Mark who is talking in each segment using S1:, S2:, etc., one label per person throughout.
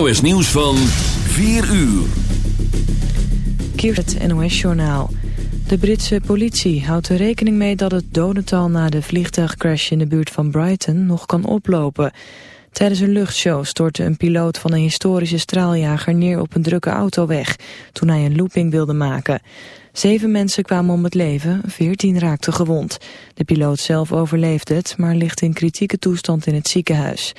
S1: NOS Nieuws van 4 uur.
S2: Kier het NOS-journaal. De Britse politie houdt er rekening mee dat het dodental na de vliegtuigcrash in de buurt van Brighton nog kan oplopen. Tijdens een luchtshow stortte een piloot van een historische straaljager neer op een drukke autoweg toen hij een looping wilde maken. Zeven mensen kwamen om het leven, veertien raakten gewond. De piloot zelf overleefde het, maar ligt in kritieke toestand in het ziekenhuis.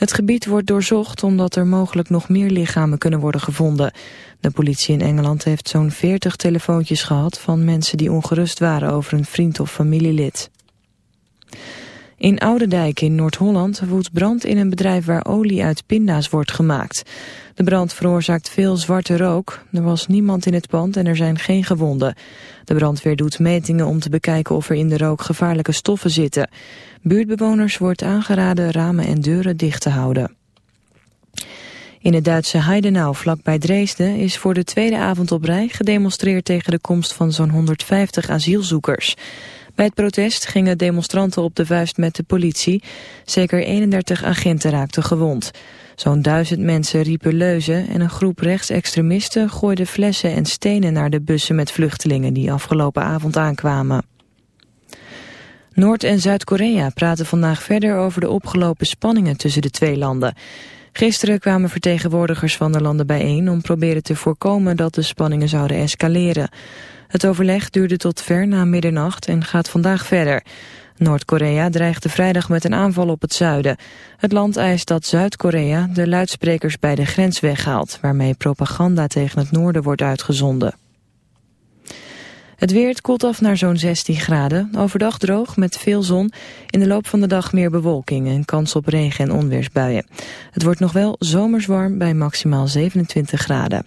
S2: Het gebied wordt doorzocht omdat er mogelijk nog meer lichamen kunnen worden gevonden. De politie in Engeland heeft zo'n 40 telefoontjes gehad van mensen die ongerust waren over een vriend of familielid. In Oudendijk in Noord-Holland woedt brand in een bedrijf waar olie uit pinda's wordt gemaakt. De brand veroorzaakt veel zwarte rook. Er was niemand in het pand en er zijn geen gewonden. De brandweer doet metingen om te bekijken of er in de rook gevaarlijke stoffen zitten. Buurtbewoners wordt aangeraden ramen en deuren dicht te houden. In het Duitse Heidenau vlakbij Dresden is voor de tweede avond op rij gedemonstreerd tegen de komst van zo'n 150 asielzoekers. Bij het protest gingen demonstranten op de vuist met de politie. Zeker 31 agenten raakten gewond. Zo'n duizend mensen riepen leuzen en een groep rechtsextremisten gooide flessen en stenen naar de bussen met vluchtelingen die afgelopen avond aankwamen. Noord- en Zuid-Korea praten vandaag verder over de opgelopen spanningen tussen de twee landen. Gisteren kwamen vertegenwoordigers van de landen bijeen om proberen te voorkomen dat de spanningen zouden escaleren. Het overleg duurde tot ver na middernacht en gaat vandaag verder. Noord-Korea dreigde vrijdag met een aanval op het zuiden. Het land eist dat Zuid-Korea de luidsprekers bij de grens weghaalt... waarmee propaganda tegen het noorden wordt uitgezonden. Het weer het koelt af naar zo'n 16 graden. Overdag droog met veel zon. In de loop van de dag meer bewolking en kans op regen- en onweersbuien. Het wordt nog wel zomers warm bij maximaal 27 graden.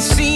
S3: See.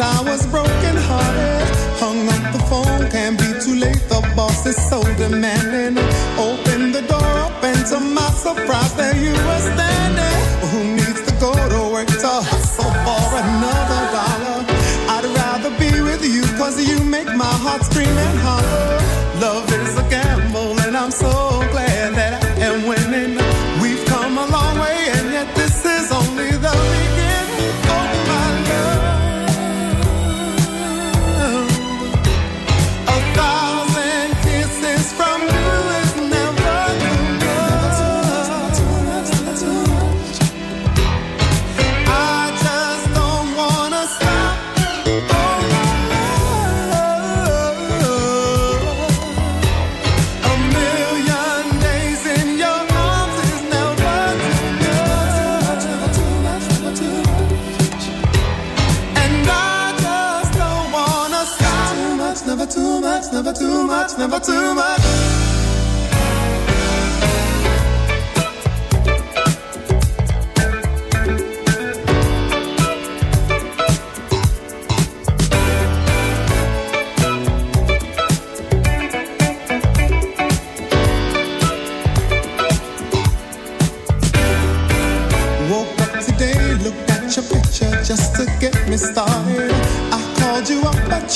S3: and
S4: I
S1: was broken hearted. Hung up the phone, can't be too late. The boss is so demanding. too much.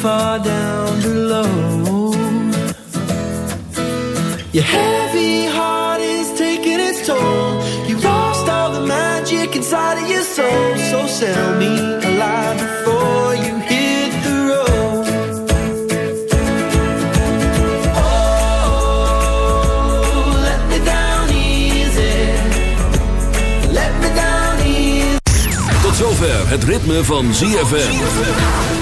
S5: far down below? Your heavy heart is taking its toll. You lost all the magic inside of your soul. So sell me alive before you hit the road. Oh, let me down easy. Let me down easy.
S6: Tot zover het ritme van ZFM.